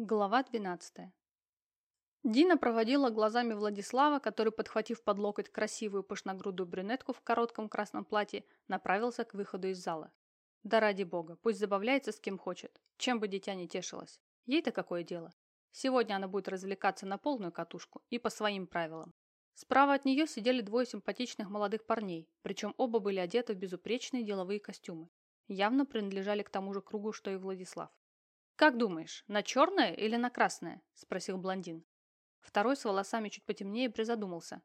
Глава 12. Дина проводила глазами Владислава, который, подхватив под локоть красивую пышногрудую брюнетку в коротком красном платье, направился к выходу из зала. Да ради бога, пусть забавляется с кем хочет, чем бы дитя не тешилось. Ей-то какое дело? Сегодня она будет развлекаться на полную катушку и по своим правилам. Справа от нее сидели двое симпатичных молодых парней, причем оба были одеты в безупречные деловые костюмы. Явно принадлежали к тому же кругу, что и Владислав. «Как думаешь, на черное или на красное?» – спросил блондин. Второй с волосами чуть потемнее призадумался.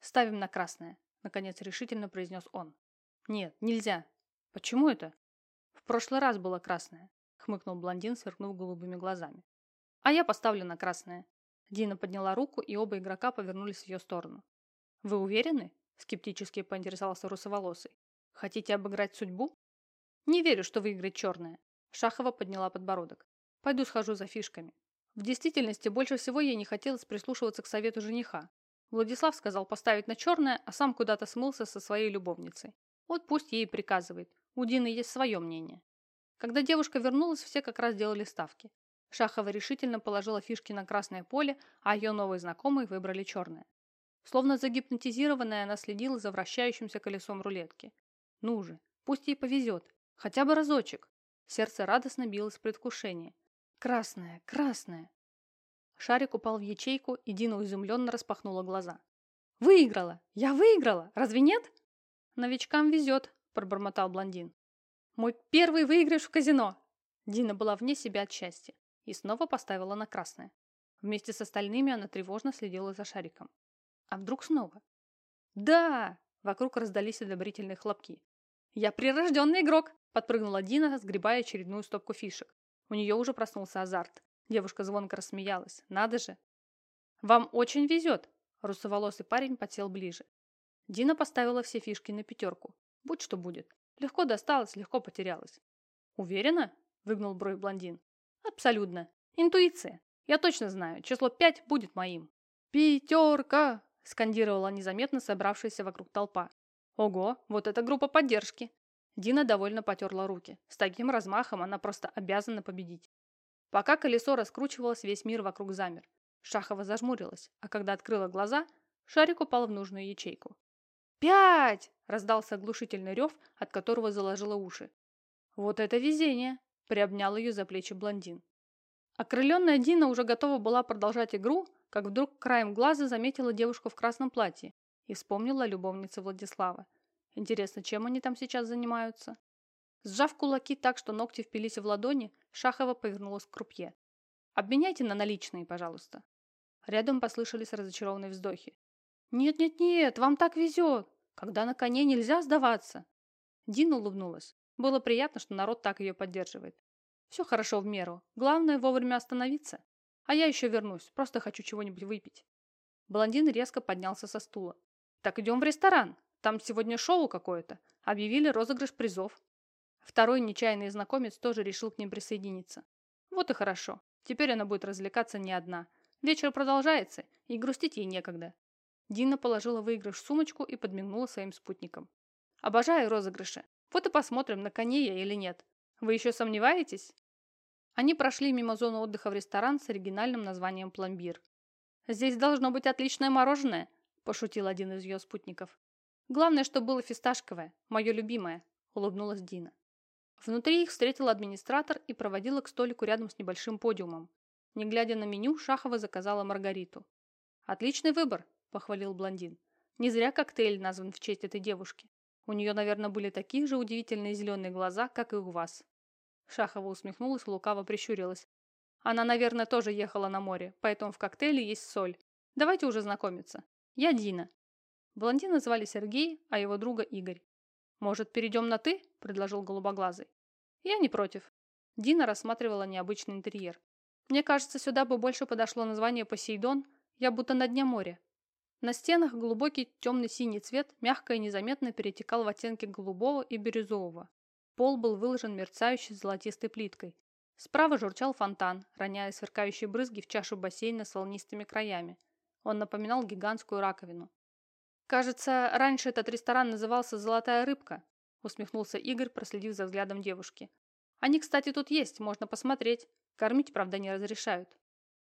«Ставим на красное», – наконец решительно произнес он. «Нет, нельзя». «Почему это?» «В прошлый раз было красное», – хмыкнул блондин, сверкнув голубыми глазами. «А я поставлю на красное». Дина подняла руку, и оба игрока повернулись в ее сторону. «Вы уверены?» – скептически поинтересовался русоволосый. «Хотите обыграть судьбу?» «Не верю, что выиграет черное». Шахова подняла подбородок. Пойду схожу за фишками. В действительности, больше всего ей не хотелось прислушиваться к совету жениха. Владислав сказал поставить на черное, а сам куда-то смылся со своей любовницей. Вот пусть ей приказывает. У Дины есть свое мнение. Когда девушка вернулась, все как раз делали ставки. Шахова решительно положила фишки на красное поле, а ее новые знакомые выбрали черное. Словно загипнотизированная, она следила за вращающимся колесом рулетки. Ну же, пусть ей повезет. Хотя бы разочек. Сердце радостно билось в предвкушении. Красная, красная. Шарик упал в ячейку, и Дина изумленно распахнула глаза. «Выиграла! Я выиграла! Разве нет?» «Новичкам везет», – пробормотал блондин. «Мой первый выигрыш в казино!» Дина была вне себя от счастья и снова поставила на красное. Вместе с остальными она тревожно следила за шариком. А вдруг снова? «Да!» – вокруг раздались одобрительные хлопки. «Я прирожденный игрок!» – подпрыгнула Дина, сгребая очередную стопку фишек. У нее уже проснулся азарт. Девушка звонко рассмеялась. Надо же. Вам очень везет. Русоволосый парень подсел ближе. Дина поставила все фишки на пятерку. Будь что будет. Легко досталось, легко потерялась. Уверена? Выгнул бровь блондин. Абсолютно. Интуиция. Я точно знаю, число пять будет моим. «Пятерка!» – скандировала незаметно собравшаяся вокруг толпа. «Ого, вот это группа поддержки!» Дина довольно потерла руки. С таким размахом она просто обязана победить. Пока колесо раскручивалось, весь мир вокруг замер. Шахова зажмурилась, а когда открыла глаза, шарик упал в нужную ячейку. «Пять!» – раздался оглушительный рев, от которого заложило уши. «Вот это везение!» – приобнял ее за плечи блондин. Окрыленная Дина уже готова была продолжать игру, как вдруг краем глаза заметила девушку в красном платье и вспомнила любовницу Владислава. Интересно, чем они там сейчас занимаются? Сжав кулаки так, что ногти впились в ладони, Шахова повернулась к крупье. «Обменяйте на наличные, пожалуйста». Рядом послышались разочарованные вздохи. «Нет-нет-нет, вам так везет! Когда на коне нельзя сдаваться!» Дина улыбнулась. Было приятно, что народ так ее поддерживает. «Все хорошо в меру. Главное вовремя остановиться. А я еще вернусь, просто хочу чего-нибудь выпить». Блондин резко поднялся со стула. «Так идем в ресторан!» Там сегодня шоу какое-то. Объявили розыгрыш призов. Второй нечаянный знакомец тоже решил к ним присоединиться. Вот и хорошо. Теперь она будет развлекаться не одна. Вечер продолжается, и грустить ей некогда. Дина положила выигрыш в сумочку и подмигнула своим спутникам. Обожаю розыгрыши. Вот и посмотрим, на коне я или нет. Вы еще сомневаетесь? Они прошли мимо зоны отдыха в ресторан с оригинальным названием «Пломбир». «Здесь должно быть отличное мороженое», – пошутил один из ее спутников. Главное, чтобы было фисташковое, мое любимое, улыбнулась Дина. Внутри их встретил администратор и проводила к столику рядом с небольшим подиумом. Не глядя на меню, Шахова заказала Маргариту. «Отличный выбор», – похвалил блондин. «Не зря коктейль назван в честь этой девушки. У нее, наверное, были такие же удивительные зеленые глаза, как и у вас». Шахова усмехнулась, лукаво прищурилась. «Она, наверное, тоже ехала на море, поэтому в коктейле есть соль. Давайте уже знакомиться. Я Дина, Блондина звали Сергей, а его друга Игорь. «Может, перейдем на «ты»?» – предложил голубоглазый. «Я не против». Дина рассматривала необычный интерьер. «Мне кажется, сюда бы больше подошло название «Посейдон», я будто на дне моря». На стенах глубокий темно-синий цвет мягко и незаметно перетекал в оттенки голубого и бирюзового. Пол был выложен мерцающей золотистой плиткой. Справа журчал фонтан, роняя сверкающие брызги в чашу бассейна с волнистыми краями. Он напоминал гигантскую раковину. «Кажется, раньше этот ресторан назывался «Золотая рыбка», усмехнулся Игорь, проследив за взглядом девушки. «Они, кстати, тут есть, можно посмотреть. Кормить, правда, не разрешают.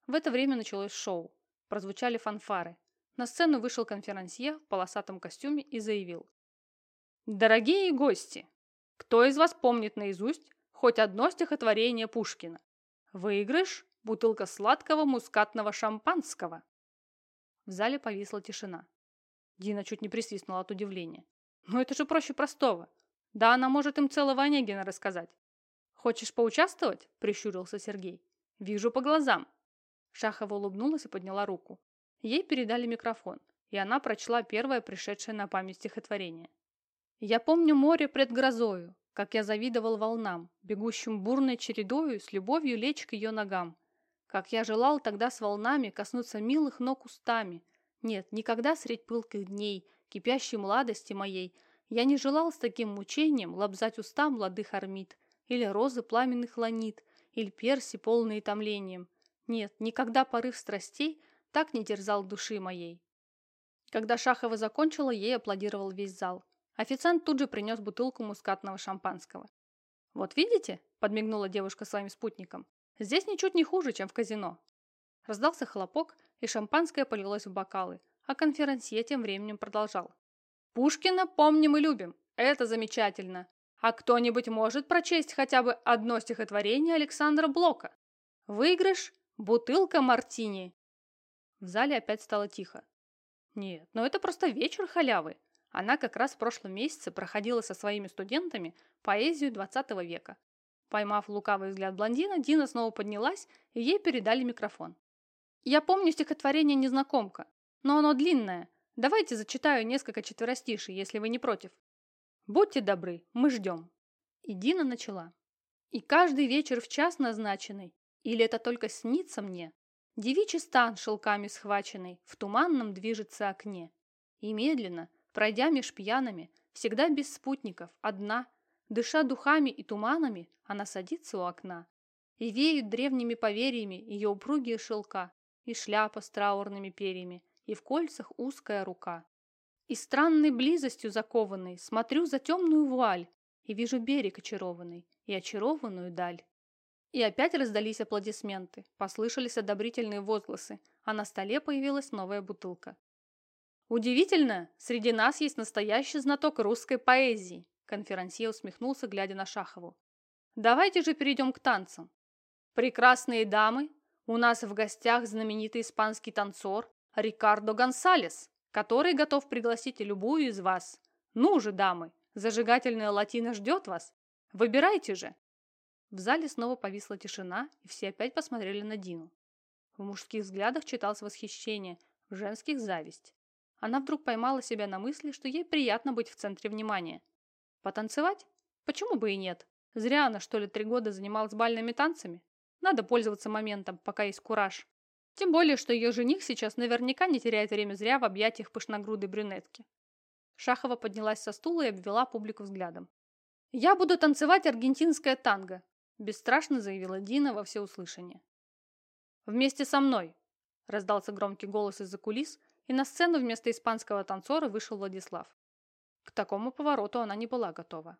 В это время началось шоу. Прозвучали фанфары. На сцену вышел конферансье в полосатом костюме и заявил. «Дорогие гости, кто из вас помнит наизусть хоть одно стихотворение Пушкина? Выигрыш – бутылка сладкого мускатного шампанского». В зале повисла тишина. Дина чуть не присвистнула от удивления. «Ну это же проще простого. Да она может им целого Онегина рассказать. Хочешь поучаствовать?» – прищурился Сергей. «Вижу по глазам». Шахова улыбнулась и подняла руку. Ей передали микрофон, и она прочла первое пришедшее на память стихотворение. «Я помню море пред грозою, как я завидовал волнам, бегущим бурной чередою с любовью лечь к ее ногам. Как я желал тогда с волнами коснуться милых ног устами. Нет, никогда средь пылких дней, кипящей младости моей, я не желал с таким мучением лобзать уста младых армид, или розы пламенных ланит, или перси, полные томлением. Нет, никогда порыв страстей так не терзал души моей. Когда Шахова закончила, ей аплодировал весь зал. Официант тут же принес бутылку мускатного шампанского. «Вот видите?» – подмигнула девушка своим спутником. «Здесь ничуть не хуже, чем в казино». Раздался хлопок, и шампанское полилось в бокалы, а конферансье тем временем продолжал. «Пушкина помним и любим. Это замечательно. А кто-нибудь может прочесть хотя бы одно стихотворение Александра Блока? Выигрыш – бутылка мартини. В зале опять стало тихо. Нет, но это просто вечер халявы. Она как раз в прошлом месяце проходила со своими студентами поэзию 20 века. Поймав лукавый взгляд блондина, Дина снова поднялась, и ей передали микрофон. «Я помню стихотворение «Незнакомка», но оно длинное. Давайте зачитаю несколько четверостишей, если вы не против. Будьте добры, мы ждем. И Дина начала. И каждый вечер в час назначенный, или это только снится мне, девичий стан шелками схваченный в туманном движется окне. И медленно, пройдя меж пьяными, всегда без спутников, одна, дыша духами и туманами, она садится у окна. И веют древними поверьями ее упругие шелка, и шляпа с траурными перьями, и в кольцах узкая рука. И странной близостью закованной смотрю за темную вуаль и вижу берег очарованный и очарованную даль. И опять раздались аплодисменты, послышались одобрительные возгласы, а на столе появилась новая бутылка. «Удивительно, среди нас есть настоящий знаток русской поэзии», конферансье усмехнулся, глядя на Шахову. «Давайте же перейдем к танцам. Прекрасные дамы, у нас в гостях знаменитый испанский танцор Рикардо Гонсалес который готов пригласить любую из вас. Ну же, дамы, зажигательная латина ждет вас. Выбирайте же. В зале снова повисла тишина, и все опять посмотрели на Дину. В мужских взглядах читалось восхищение, в женских – зависть. Она вдруг поймала себя на мысли, что ей приятно быть в центре внимания. Потанцевать? Почему бы и нет? Зря она, что ли, три года занималась бальными танцами? Надо пользоваться моментом, пока есть кураж. Тем более, что ее жених сейчас наверняка не теряет время зря в объятиях пышногрудой брюнетки. Шахова поднялась со стула и обвела публику взглядом. «Я буду танцевать аргентинское танго», – бесстрашно заявила Дина во всеуслышание. «Вместе со мной», – раздался громкий голос из-за кулис, и на сцену вместо испанского танцора вышел Владислав. К такому повороту она не была готова.